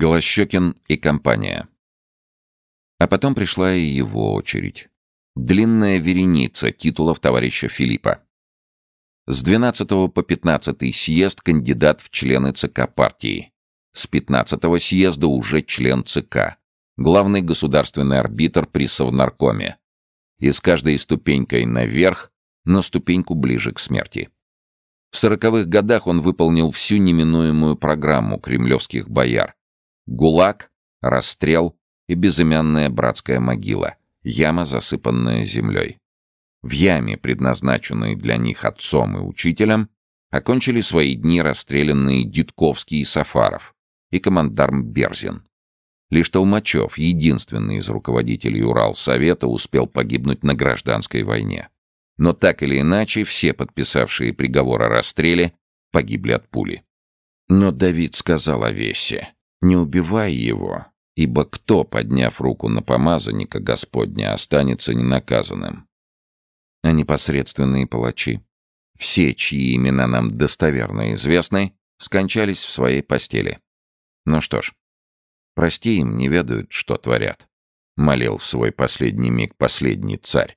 Голощекин и компания. А потом пришла и его очередь. Длинная вереница титулов товарища Филиппа. С 12 по 15 съезд кандидат в члены ЦК партии. С 15 съезда уже член ЦК. Главный государственный арбитр при Совнаркоме. И с каждой ступенькой наверх на ступеньку ближе к смерти. В сороковых годах он выполнил всю неминуемую программу кремлевских бояр. ГУЛАГ, расстрел и безымянная братская могила, яма, засыпанная землей. В яме, предназначенной для них отцом и учителем, окончили свои дни расстрелянные Дитковский и Сафаров и командарм Берзин. Лишь Толмачев, единственный из руководителей Уралсовета, успел погибнуть на гражданской войне. Но так или иначе, все подписавшие приговор о расстреле погибли от пули. Но Давид сказал о весе. «Не убивай его, ибо кто, подняв руку на помазанника Господня, останется ненаказанным?» А непосредственные палачи, все, чьи имена нам достоверно известны, скончались в своей постели. Ну что ж, прости им, не ведают, что творят. Молил в свой последний миг последний царь.